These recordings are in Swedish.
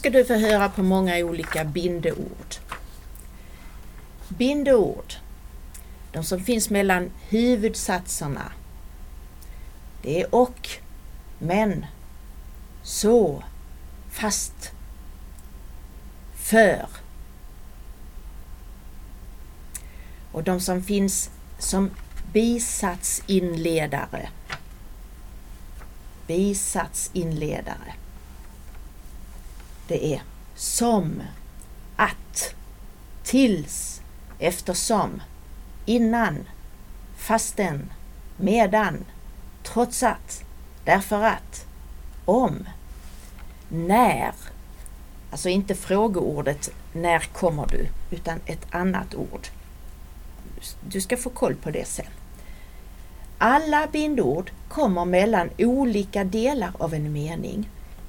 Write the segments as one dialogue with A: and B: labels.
A: Nu ska du få höra på många olika bindeord. Bindeord, de som finns mellan huvudsatserna. Det är och, men, så, fast, för. Och de som finns som bisatsinledare. Bisatsinledare. Det är som, att, tills, eftersom, innan, fastän, medan, trots att, därför att, om, när. Alltså inte frågeordet när kommer du, utan ett annat ord. Du ska få koll på det sen. Alla bindord kommer mellan olika delar av en mening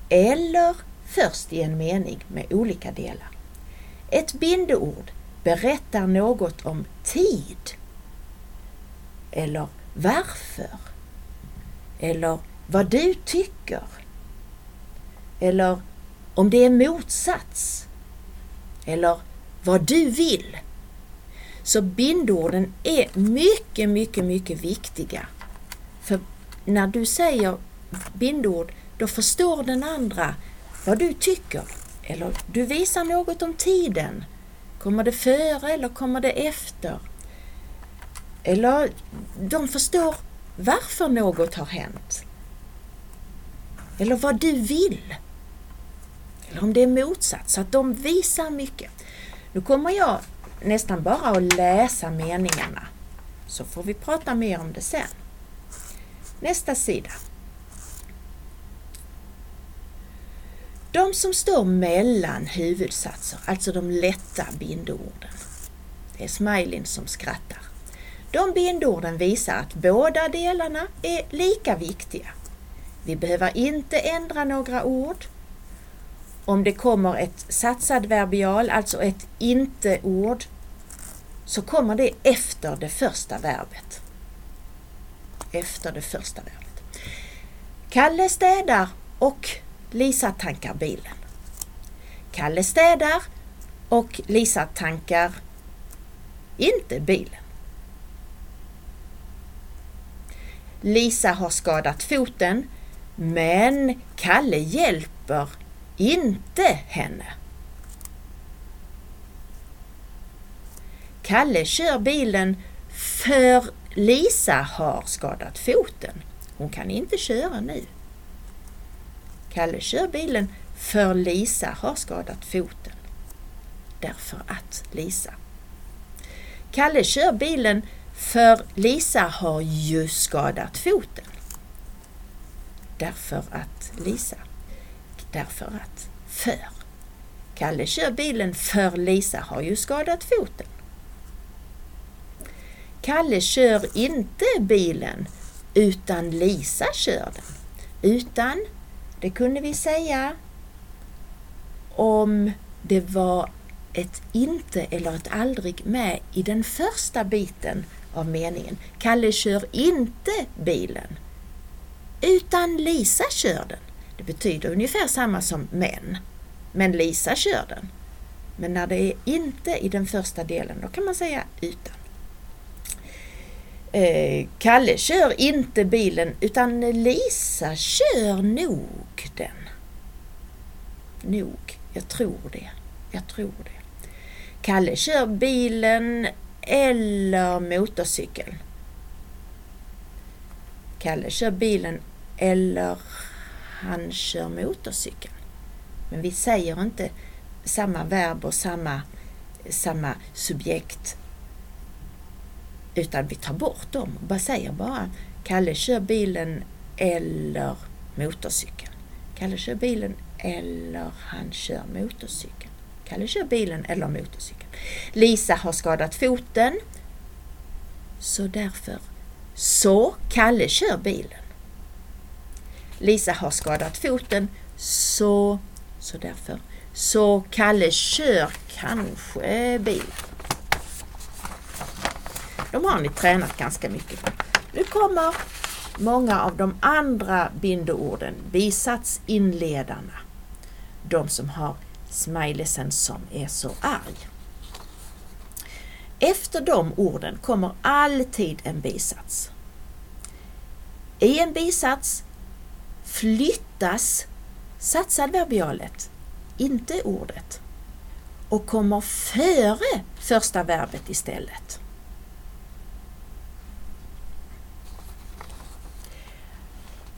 A: eller först i en mening med olika delar. Ett bindeord berättar något om tid eller varför eller vad du tycker eller om det är motsats eller vad du vill. Så bindorden är mycket, mycket, mycket viktiga. För när du säger bindord, då förstår den andra vad du tycker. Eller du visar något om tiden. Kommer det före eller kommer det efter? Eller de förstår varför något har hänt. Eller vad du vill. Eller om det är motsatt, så att de visar mycket. Nu kommer jag nästan bara att läsa meningarna. Så får vi prata mer om det sen. Nästa sida. De som står mellan huvudsatser, alltså de lätta bindorden. Det är smileyn som skrattar. De bindorden visar att båda delarna är lika viktiga. Vi behöver inte ändra några ord. Om det kommer ett satsadverbial, alltså ett inte-ord, så kommer det efter det första verbet. Efter det första verbet. Kalle städar och Lisa tankar bilen. Kalle städar och Lisa tankar inte bilen. Lisa har skadat foten men Kalle hjälper inte henne. Kalle kör bilen för Lisa har skadat foten. Hon kan inte köra nu. Kalle kör bilen för Lisa har skadat foten. Därför att Lisa. Kalle kör bilen för Lisa har ju skadat foten. Därför att Lisa. Därför att. För. Kalle kör bilen för Lisa har ju skadat foten. Kalle kör inte bilen utan Lisa kör den. Utan det kunde vi säga om det var ett inte eller ett aldrig med i den första biten av meningen. Kalle kör inte bilen, utan Lisa kör den. Det betyder ungefär samma som men, men Lisa kör den. Men när det är inte i den första delen, då kan man säga utan. Eh, Kalle kör inte bilen utan Lisa kör nog den. Nog, jag tror det. Jag tror det. Kalle kör bilen eller motorcykeln. Kalle kör bilen eller han kör motorcykeln. Men vi säger inte samma verb och samma, samma subjekt utan vi tar bort dem och bara säger bara Kalle kör bilen eller motorcykeln. Kalle kör bilen eller han kör motorcykeln. Kalle kör bilen eller motorcykeln. Lisa har skadat foten. Så därför. Så Kalle kör bilen. Lisa har skadat foten. Så, så därför. Så Kalle kör kanske bilen. De har ni tränat ganska mycket på. Nu kommer många av de andra bindeorden, bisatsinledarna. de som har smileysen som är så arg. Efter de orden kommer alltid en bisats. I en bisats flyttas satsadverbialet, inte ordet, och kommer före första verbet istället.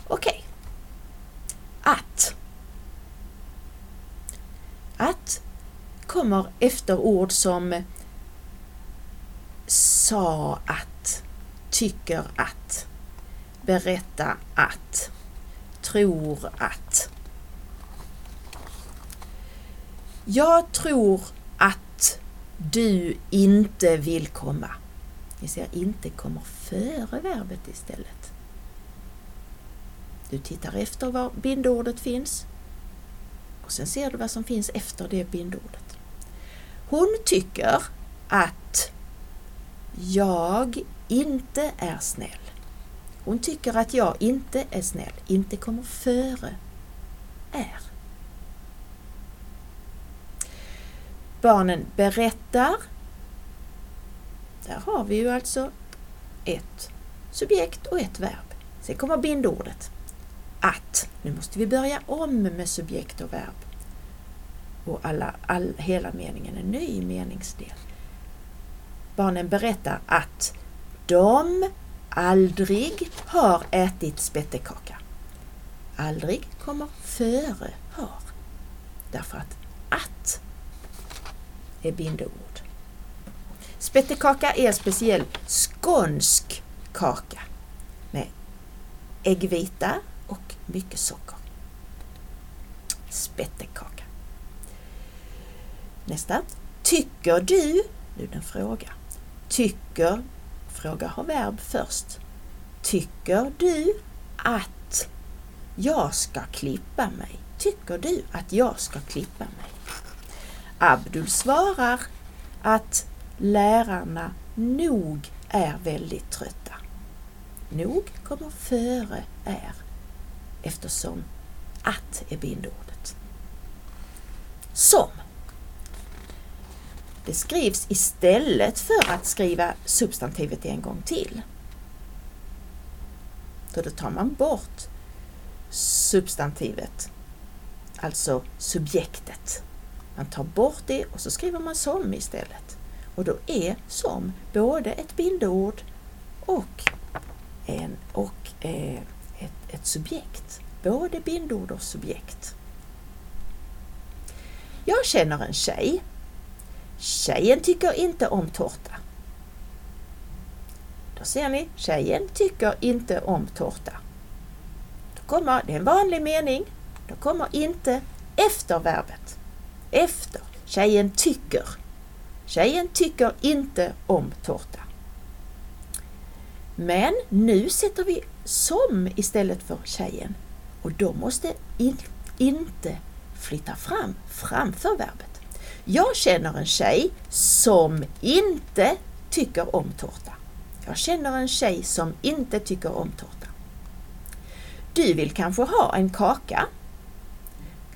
A: Okej. Okay. Att. Att kommer efter ord som sa att, tycker att, berätta att, tror att. Jag tror att du inte vill komma. Ni ser, inte kommer före verbet istället. Du tittar efter var bindordet finns och sen ser du vad som finns efter det bindordet. Hon tycker att jag inte är snäll. Hon tycker att jag inte är snäll, inte kommer före är. Barnen berättar. Där har vi ju alltså ett subjekt och ett verb. Sen kommer bindordet. Att. Nu måste vi börja om med subjekt och verb. Och alla, all, hela meningen, en ny meningsdel. Barnen berättar att de aldrig har ätit spettekaka. Aldrig kommer före har. Därför att att är bindeord. Spettekaka är en speciell skånsk kaka med äggvita och mycket socker. Spettekaka. Nästa. Tycker du, nu den fråga. Tycker, fråga har verb först. Tycker du att jag ska klippa mig? Tycker du att jag ska klippa mig? Abdul svarar att lärarna nog är väldigt trötta. Nog kommer före är eftersom att är bindordet. Som. Det skrivs istället för att skriva substantivet en gång till. Så då tar man bort substantivet, alltså subjektet. Man tar bort det och så skriver man som istället. Och då är som både ett bindeord och, en, och eh, ett, ett subjekt. Både bindord och subjekt. Jag känner en tjej. Tjejen tycker inte om tårta. Då ser ni, tjejen tycker inte om tårta. Då kommer, det är en vanlig mening, då kommer inte efter verbet. Efter. Tjejen tycker. Tjejen tycker inte om tårta. Men nu sätter vi som istället för tjejen och då måste in, inte flytta fram framför verbet. Jag känner en tjej som inte tycker om tårta. Jag känner en tjej som inte tycker om tårta. Du vill kanske ha en kaka.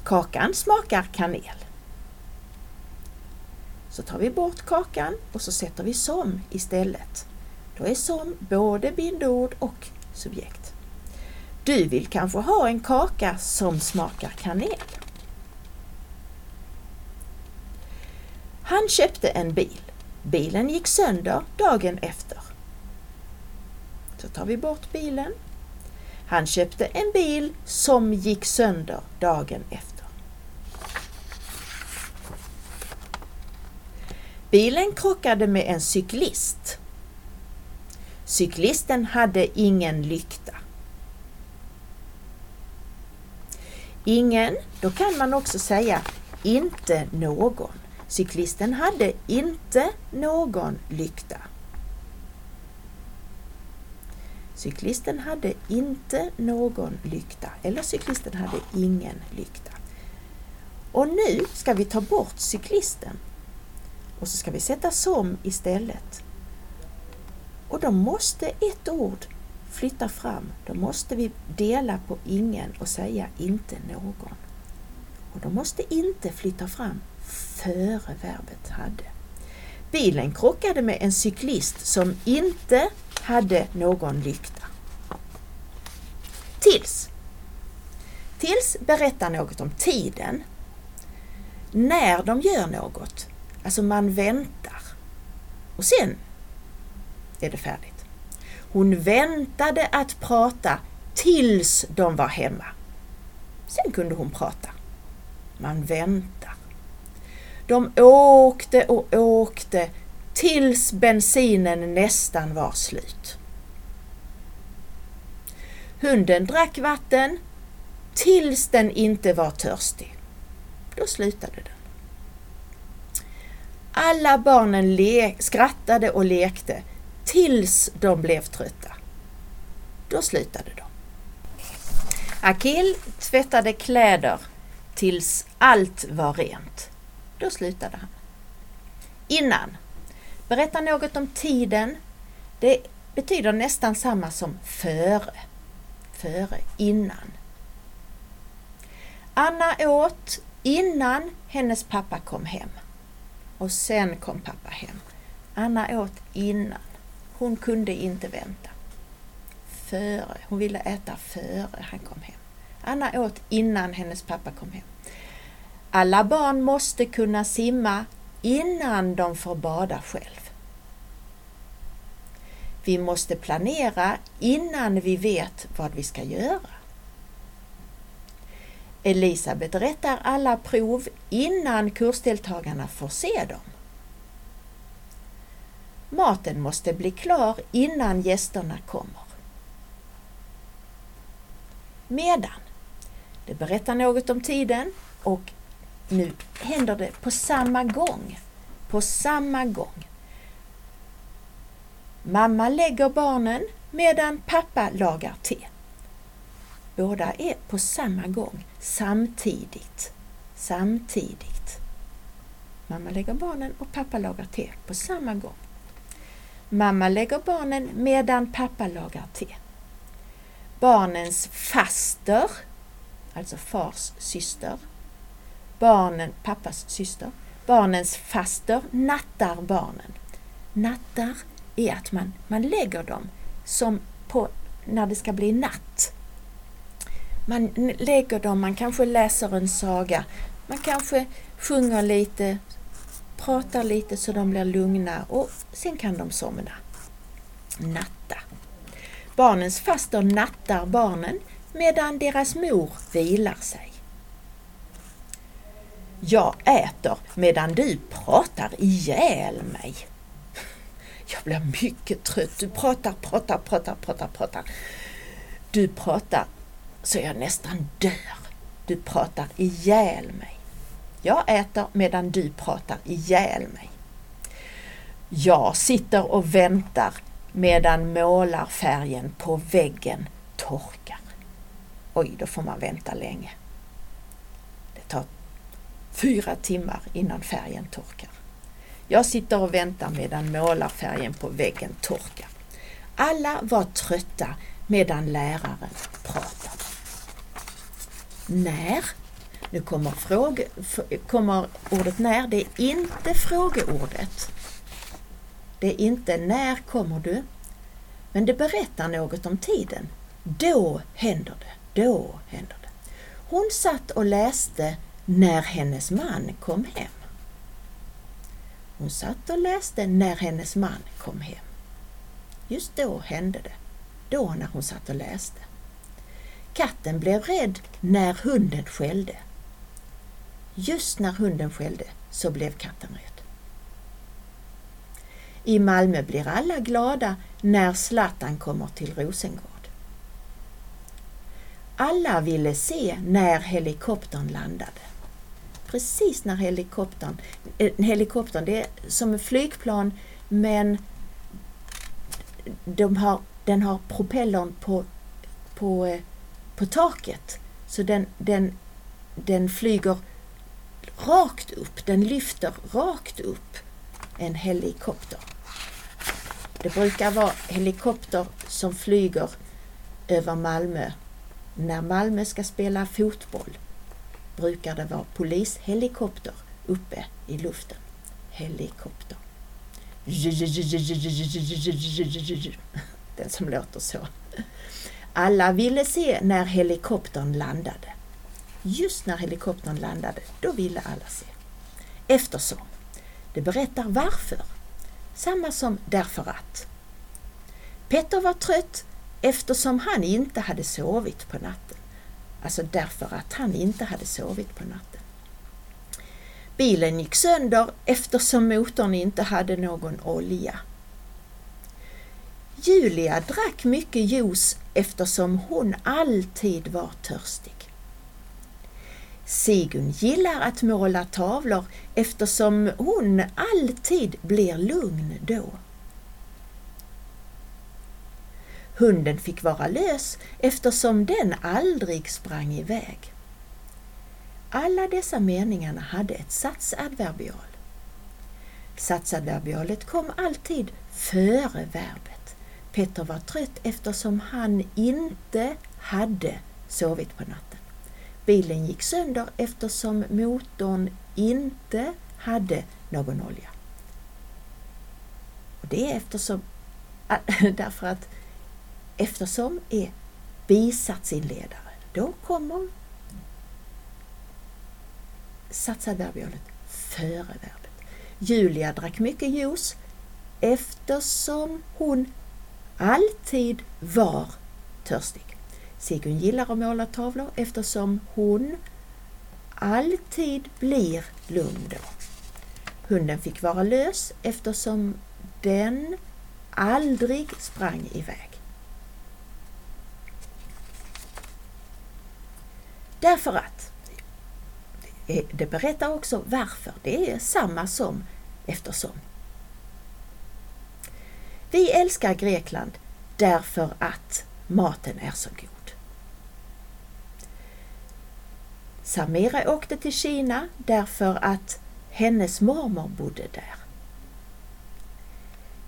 A: Kakan smakar kanel. Så tar vi bort kakan och så sätter vi som istället. Då är som både bindord och subjekt. Du vill kanske ha en kaka som smakar kanel. Han köpte en bil. Bilen gick sönder dagen efter. Så tar vi bort bilen. Han köpte en bil som gick sönder dagen efter. Bilen krockade med en cyklist. Cyklisten hade ingen lykta. Ingen, då kan man också säga inte någon. Cyklisten hade inte någon lykta. Cyklisten hade inte någon lykta eller cyklisten hade ingen lykta. Och nu ska vi ta bort cyklisten och så ska vi sätta som istället. Och då måste ett ord flytta fram. Då måste vi dela på ingen och säga inte någon. Och då måste inte flytta fram före verbet hade. Bilen krockade med en cyklist som inte hade någon lykta. Tills. Tills berättar något om tiden. När de gör något. Alltså man väntar. Och sen är det färdigt. Hon väntade att prata tills de var hemma. Sen kunde hon prata. Man väntar. De åkte och åkte tills bensinen nästan var slut. Hunden drack vatten tills den inte var törstig. Då slutade den. Alla barnen skrattade och lekte tills de blev trötta. Då slutade de. Akil tvättade kläder tills allt var rent. Då slutade han. Innan. Berätta något om tiden. Det betyder nästan samma som före. Före, innan. Anna åt innan hennes pappa kom hem. Och sen kom pappa hem. Anna åt innan. Hon kunde inte vänta. Före. Hon ville äta före han kom hem. Anna åt innan hennes pappa kom hem. Alla barn måste kunna simma innan de får bada själv. Vi måste planera innan vi vet vad vi ska göra. Elisabeth rättar alla prov innan kursdeltagarna får se dem. Maten måste bli klar innan gästerna kommer. Medan. Det berättar något om tiden och nu händer det på samma gång. På samma gång. Mamma lägger barnen medan pappa lagar te. Båda är på samma gång, samtidigt. Samtidigt. Mamma lägger barnen och pappa lagar te på samma gång. Mamma lägger barnen medan pappa lagar te. Barnens faster, alltså fars syster, barnen, pappas syster, barnens faster nattar barnen. Nattar är att man, man lägger dem som på, när det ska bli natt. Man lägger dem, man kanske läser en saga, man kanske sjunger lite, pratar lite så de blir lugna och sen kan de somna. Natta. Barnens faster nattar barnen medan deras mor vilar sig. Jag äter medan du pratar ihjäl mig. Jag blir mycket trött. Du pratar, pratar, pratar, pratar, pratar. Du pratar så jag nästan dör. Du pratar ihjäl mig. Jag äter medan du pratar ihjäl mig. Jag sitter och väntar medan målarfärgen på väggen torkar. Oj, då får man vänta länge. Det tar fyra timmar innan färgen torkar. Jag sitter och väntar medan målarfärgen på väggen torkar. Alla var trötta medan läraren pratade. När? Nu kommer, fråge, kommer ordet när, det är inte frågeordet. Det är inte när kommer du? Men det berättar något om tiden. Då händer det, då händer det. Hon satt och läste när hennes man kom hem. Hon satt och läste när hennes man kom hem. Just då hände det. Då när hon satt och läste. Katten blev rädd när hunden skällde. Just när hunden skällde så blev katten rädd. I Malmö blir alla glada när Zlatan kommer till Rosengård. Alla ville se när helikoptern landade. Precis när helikoptern, eh, helikoptern det är som ett flygplan men de har, den har propellern på, på, eh, på taket. Så den, den, den flyger rakt upp, den lyfter rakt upp en helikopter. Det brukar vara helikopter som flyger över Malmö när Malmö ska spela fotboll brukar det vara polishelikopter uppe i luften. Helikopter. Den som låter så. Alla ville se när helikoptern landade. Just när helikoptern landade, då ville alla se. Eftersom. Det berättar varför. Samma som därför att. Petter var trött eftersom han inte hade sovit på natten. Alltså därför att han inte hade sovit på natten. Bilen gick sönder eftersom motorn inte hade någon olja. Julia drack mycket juice eftersom hon alltid var törstig. Sigun gillar att måla tavlor eftersom hon alltid blir lugn då. Hunden fick vara lös eftersom den aldrig sprang iväg. Alla dessa meningarna hade ett satsadverbial. Satsadverbialet kom alltid före verbet. Petter var trött eftersom han inte hade sovit på natten. Bilen gick sönder eftersom motorn inte hade någon olja. Och det är eftersom, därför att eftersom är bisatsinledare. Då kommer satsadverbialet före verbet. Julia drack mycket juice eftersom hon alltid var törstig. Sigun gillar att måla tavlor eftersom hon alltid blir lugn då. Hunden fick vara lös eftersom den aldrig sprang iväg. Därför att det berättar också varför. Det är samma som eftersom. Vi älskar Grekland därför att maten är så god. Samira åkte till Kina därför att hennes mormor bodde där.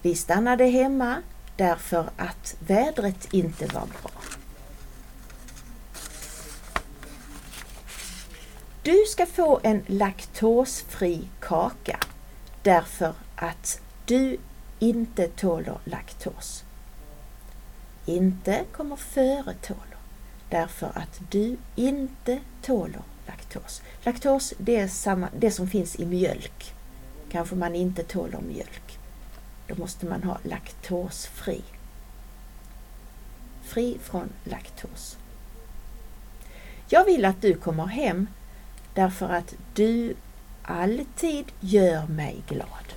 A: Vi stannade hemma därför att vädret inte var bra. Du ska få en laktosfri kaka därför att du inte tåler laktos. Inte kommer före tåler därför att du inte tåler laktos. Laktos det är samma, det som finns i mjölk. Kanske man inte tåler mjölk. Då måste man ha laktosfri. Fri från laktos. Jag vill att du kommer hem därför att du alltid gör mig glad.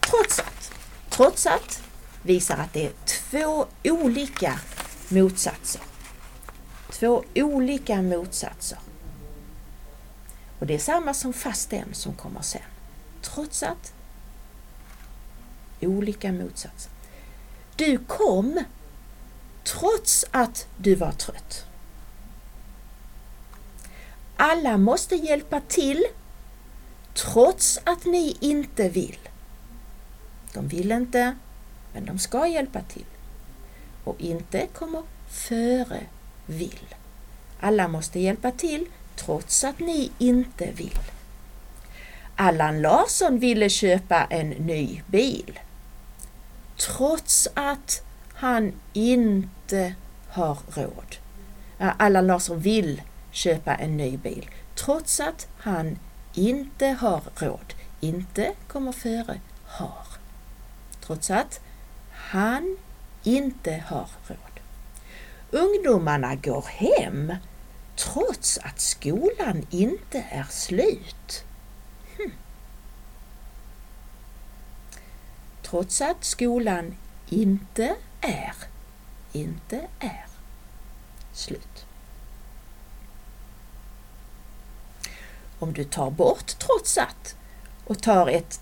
A: Trots att, trots att visar att det är två olika motsatser. Två olika motsatser. Och det är samma som fastän som kommer sen. Trots att olika motsatser. Du kom trots att du var trött. Alla måste hjälpa till trots att ni inte vill. De vill inte, men de ska hjälpa till. Och inte kommer före vill. Alla måste hjälpa till trots att ni inte vill. Allan Larsson ville köpa en ny bil trots att han inte har råd. Allan Larsson vill köpa en ny bil trots att han inte har råd. Inte kommer före har. Trots att han inte har råd. Ungdomarna går hem trots att skolan inte är slut. Hm. Trots att skolan inte är, inte är slut. Om du tar bort trots att och tar ett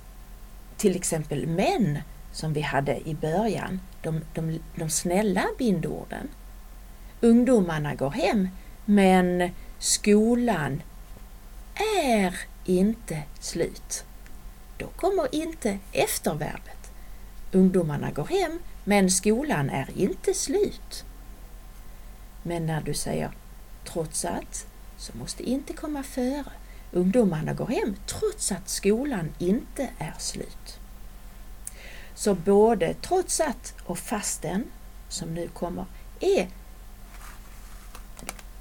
A: till exempel men som vi hade i början, de, de, de snälla bindorden. Ungdomarna går hem men skolan är inte slut. Då kommer inte efterverbet. Ungdomarna går hem men skolan är inte slut. Men när du säger trots att så måste inte komma före. Ungdomarna går hem trots att skolan inte är slut. Så både trots att och fasten, som nu kommer, är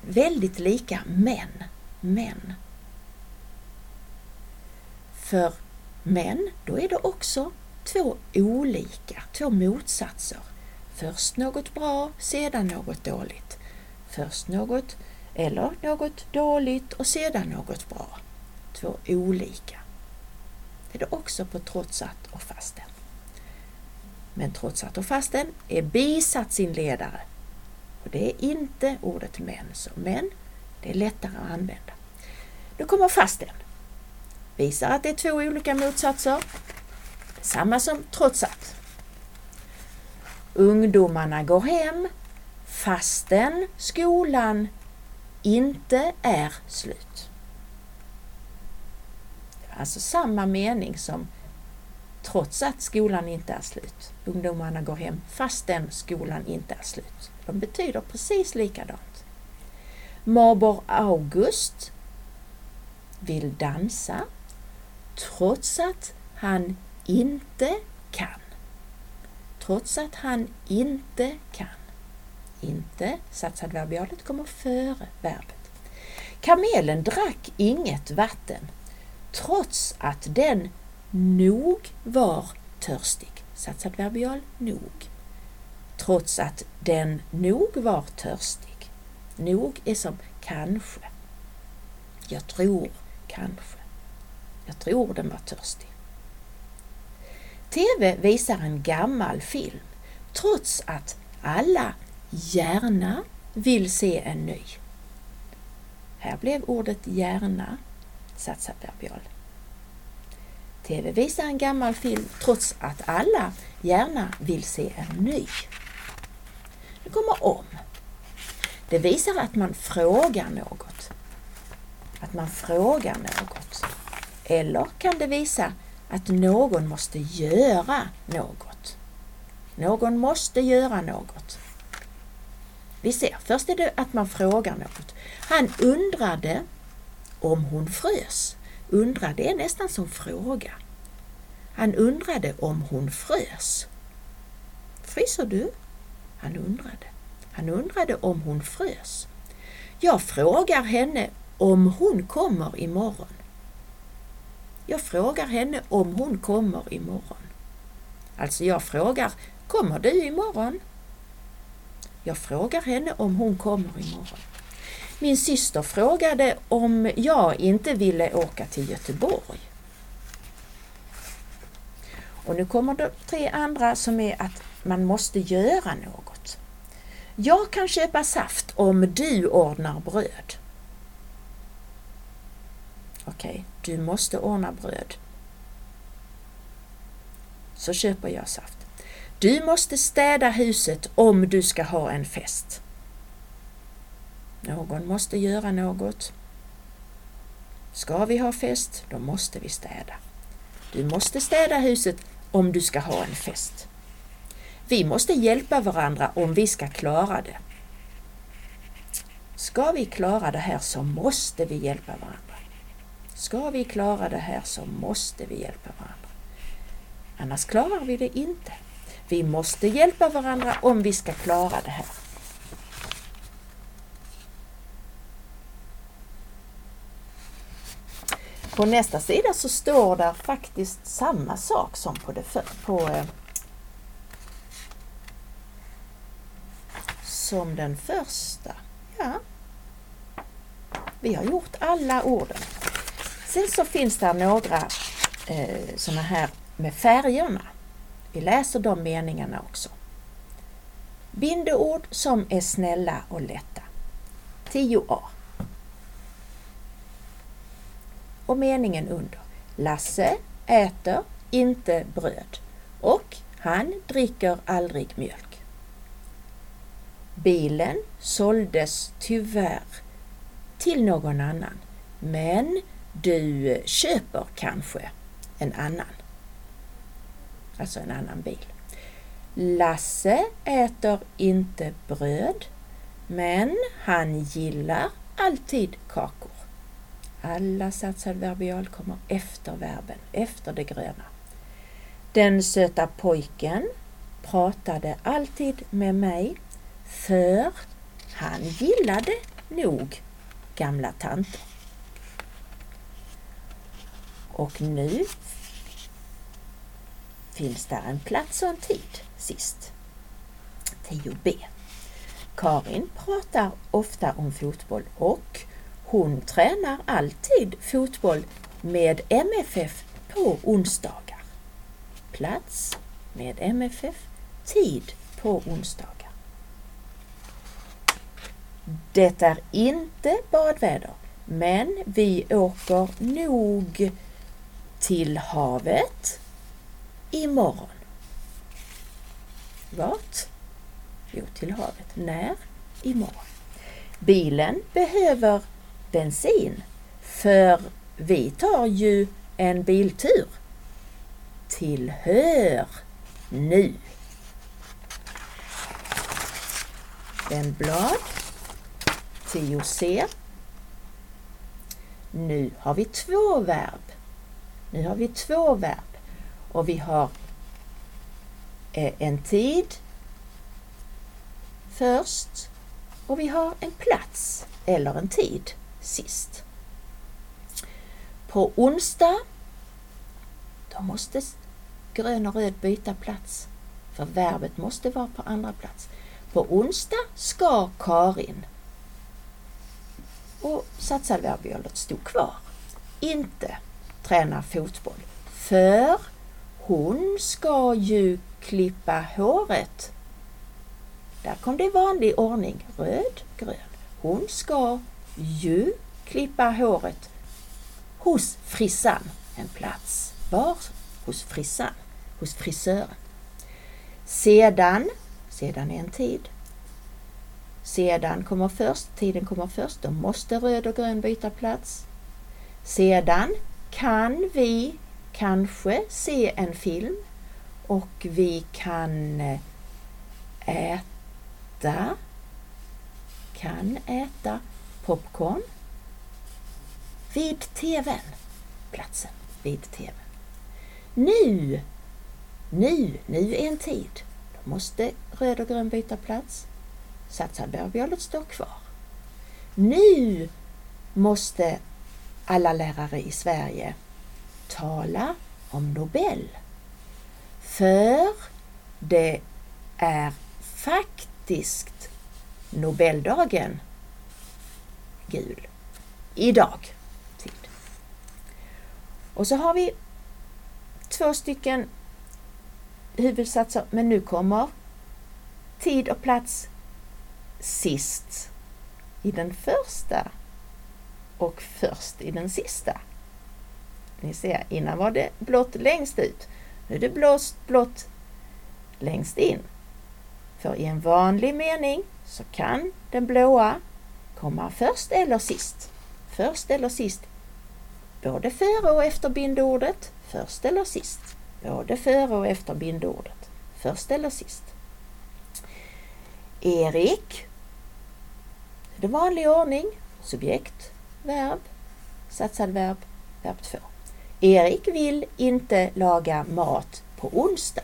A: väldigt lika men. Men. För men, då är det också två olika, två motsatser. Först något bra, sedan något dåligt. Först något eller något dåligt och sedan något bra. Två olika. Det är det också på trotsat och fasten. Men trotsat och fasten är bisatsinledare. Och det är inte ordet men, så men det är lättare att använda. Nu kommer fasten. Visar att det är två olika motsatser. Samma som trotsat. Ungdomarna går hem fastän skolan inte är slut. Det var alltså samma mening som trots att skolan inte är slut. Ungdomarna går hem fastän skolan inte är slut. De betyder precis likadant. Marbor August vill dansa trots att han inte kan. Trots att han inte kan. Inte, satsadverbialet kommer före verbet. Kamelen drack inget vatten trots att den nog var törstig. Satsadverbial nog. Trots att den nog var törstig. Nog är som kanske. Jag tror kanske. Jag tror den var törstig. TV visar en gammal film trots att alla gärna vill se en ny. Här blev ordet gärna satsadverbial. TV visar en gammal film trots att alla gärna vill se en ny. Nu kommer om. Det visar att man frågar något. Att man frågar något. Eller kan det visa att någon måste göra något. Någon måste göra något. Vi ser, först är det att man frågar något. Han undrade om hon frös. Undrade är nästan som fråga. Han undrade om hon frös. Fryser du? Han undrade. Han undrade om hon frös. Jag frågar henne om hon kommer imorgon. Jag frågar henne om hon kommer imorgon. Alltså jag frågar, kommer du imorgon? Jag frågar henne om hon kommer imorgon. Min syster frågade om jag inte ville åka till Göteborg. Och nu kommer de tre andra som är att man måste göra något. Jag kan köpa saft om du ordnar bröd. Okej, okay, du måste ordna bröd. Så köper jag saft. Du måste städa huset om du ska ha en fest. Någon måste göra något. Ska vi ha fest, då måste vi städa. Du måste städa huset om du ska ha en fest. Vi måste hjälpa varandra om vi ska klara det. Ska vi klara det här så måste vi hjälpa varandra. Ska vi klara det här så måste vi hjälpa varandra. Annars klarar vi det inte. Vi måste hjälpa varandra om vi ska klara det här. På nästa sida så står där faktiskt samma sak som på, det för, på eh, som den första. Ja, vi har gjort alla orden. Sen så finns det några eh, sådana här med färgerna. Vi läser de meningarna också. Bindeord som är snälla och lätta. 10a. Och meningen under. Lasse äter inte bröd och han dricker aldrig mjölk. Bilen såldes tyvärr till någon annan men du köper kanske en annan. Alltså en annan bil. Lasse äter inte bröd men han gillar alltid kakor. Alla satsad kommer efter verben, efter det gröna. Den söta pojken pratade alltid med mig för han gillade nog gamla tanter. Och nu finns där en plats och en tid sist. 10b. Karin pratar ofta om fotboll och hon tränar alltid fotboll med MFF på onsdagar. Plats med MFF, tid på onsdagar. Det är inte badväder, men vi åker nog till havet imorgon. Vart? Jo, till havet. När? Imorgon. Bilen behöver bensin för vi tar ju en biltur. Tillhör nu. blad Tio C. Nu har vi två verb. Nu har vi två verb och vi har eh, en tid först och vi har en plats eller en tid sist. På onsdag då måste grön och röd byta plats för verbet måste vara på andra plats. På onsdag ska Karin och satsade verbjörnet stod kvar. Inte träna fotboll. För hon ska ju klippa håret. Där kom det i vanlig ordning. Röd, grön. Hon ska ju klippa håret hos frissan. En plats. Var? Hos frissan. Hos frisören. Sedan, sedan är en tid. Sedan kommer först, tiden kommer först, då måste röd och grön byta plats. Sedan kan vi kanske se en film och vi kan eh, äta, kan äta popcorn vid TVn. Platsen vid TVn. Nu, nu, nu är en tid. Då måste röd och grön byta plats. Satsarbörbjölet står kvar. Nu måste alla lärare i Sverige tala om Nobel. För det är faktiskt Nobeldagen gul. Idag. Och så har vi två stycken huvudsatser, men nu kommer tid och plats sist i den första och först i den sista. Ni ser, innan var det blått längst ut. Nu är det blåst blått längst in. För i en vanlig mening så kan den blåa komma först eller sist. Först eller sist. Både före och efter bindordet. Först eller sist. Både före och efter bindordet. Först eller sist. Erik det är vanlig ordning. Subjekt, verb, satsad verb, verb 2. Erik vill inte laga mat på onsdag.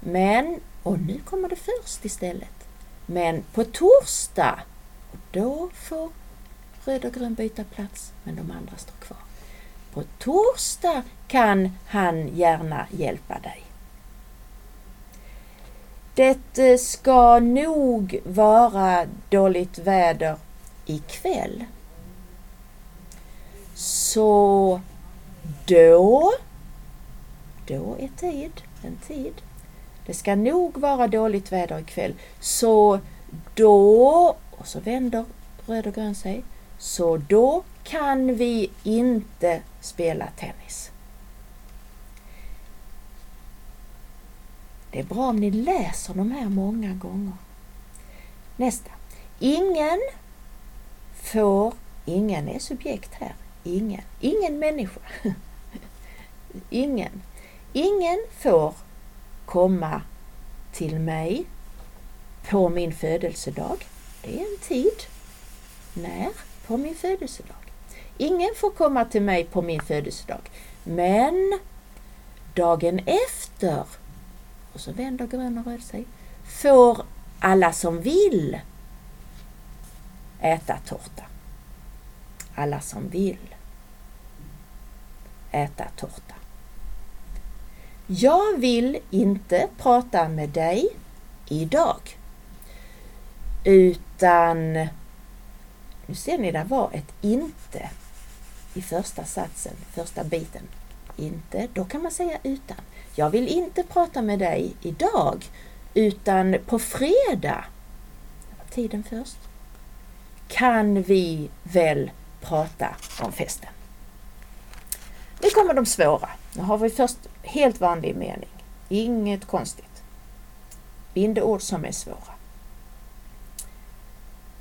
A: Men, och nu kommer det först istället. Men på torsdag, då får röd och grön byta plats, men de andra står kvar. På torsdag kan han gärna hjälpa dig. Det eh, ska nog vara dåligt väder ikväll. Så då, då är tid, en tid. Det ska nog vara dåligt väder ikväll. Så då, och så vänder röd och grön sig, så då kan vi inte spela tennis. Det är bra om ni läser de här många gånger. Nästa. Ingen får, ingen är subjekt här, ingen, ingen människa. ingen. Ingen får komma till mig på min födelsedag. Det är en tid. När? på min födelsedag. Ingen får komma till mig på min födelsedag. Men dagen efter, och så vänder grön och röd sig, får alla som vill äta tårta. Alla som vill äta tårta. Jag vill inte prata med dig idag. Utan, nu ser ni det var ett inte i första satsen, första biten. Inte, då kan man säga utan. Jag vill inte prata med dig idag utan på fredag, tiden först, kan vi väl prata om festen. Nu kommer de svåra. Nu har vi först helt vanlig mening. Inget konstigt. Bindeord som är svåra.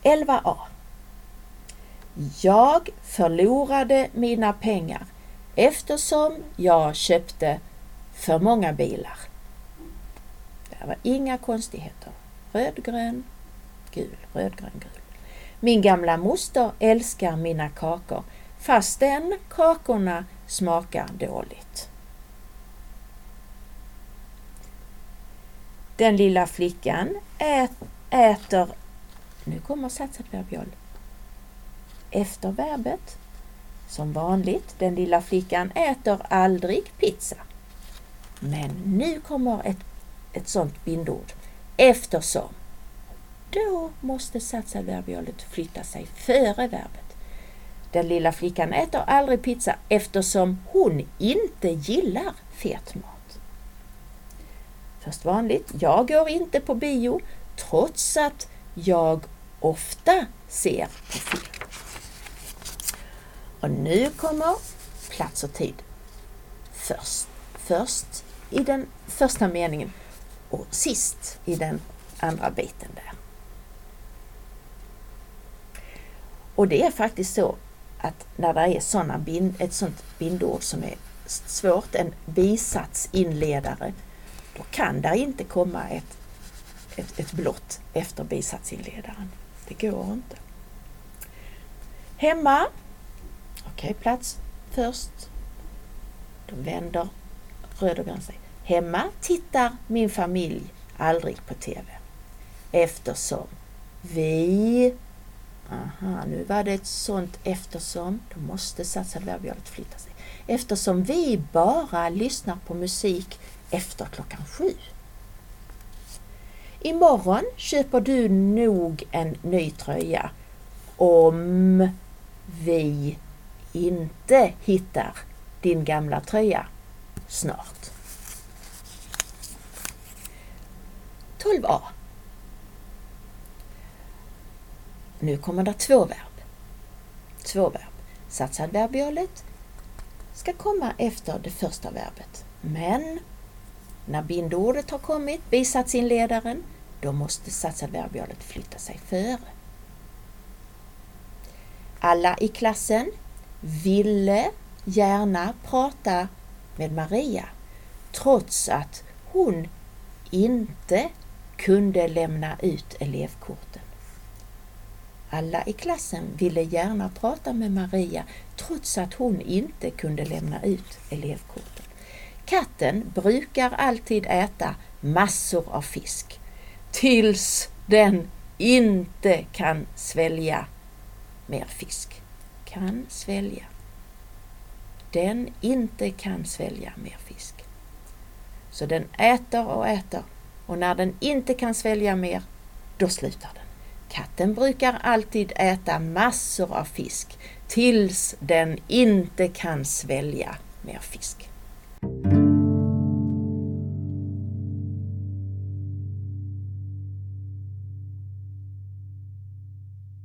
A: 11a. Jag förlorade mina pengar eftersom jag köpte för många bilar. Det var inga konstigheter. Röd, grön, gul, röd, grön, gul. Min gamla moster älskar mina kakor fastän kakorna smakar dåligt. Den lilla flickan äter, nu kommer satsadverbial, efter verbet. Som vanligt, den lilla flickan äter aldrig pizza. Men nu kommer ett, ett sånt bindord. Eftersom. Då måste satsadverbialet flytta sig före verbet. Den lilla flickan äter aldrig pizza eftersom hon inte gillar fet mat. Först vanligt, jag går inte på bio trots att jag ofta ser på film. Och nu kommer plats och tid först. Först i den första meningen och sist i den andra biten där. Och det är faktiskt så att när det är såna bind, ett sånt bindord som är svårt, en bisatsinledare, då kan det inte komma ett, ett, ett blått efter bisatsinledaren. Det går inte. Hemma, okej okay, plats först. Då vänder röd och grön sig. Hemma tittar min familj aldrig på TV eftersom vi Aha, nu var det ett sånt eftersom, då måste satsadverbialet flytta sig. Eftersom vi bara lyssnar på musik efter klockan sju. Imorgon köper du nog en ny tröja om vi inte hittar din gamla tröja snart. 12a Nu kommer det två verb. Två verb. Satsadverbialet ska komma efter det första verbet. Men när bindordet har kommit, bisatsinledaren, då måste satsadverbialet flytta sig före. Alla i klassen ville gärna prata med Maria trots att hon inte kunde lämna ut elevkorten. Alla i klassen ville gärna prata med Maria trots att hon inte kunde lämna ut elevkorten. Katten brukar alltid äta massor av fisk tills den inte kan svälja mer fisk. Kan svälja. Den inte kan svälja mer fisk. Så den äter och äter och när den inte kan svälja mer, då slutar den. Katten brukar alltid äta massor av fisk tills den inte kan svälja mer fisk.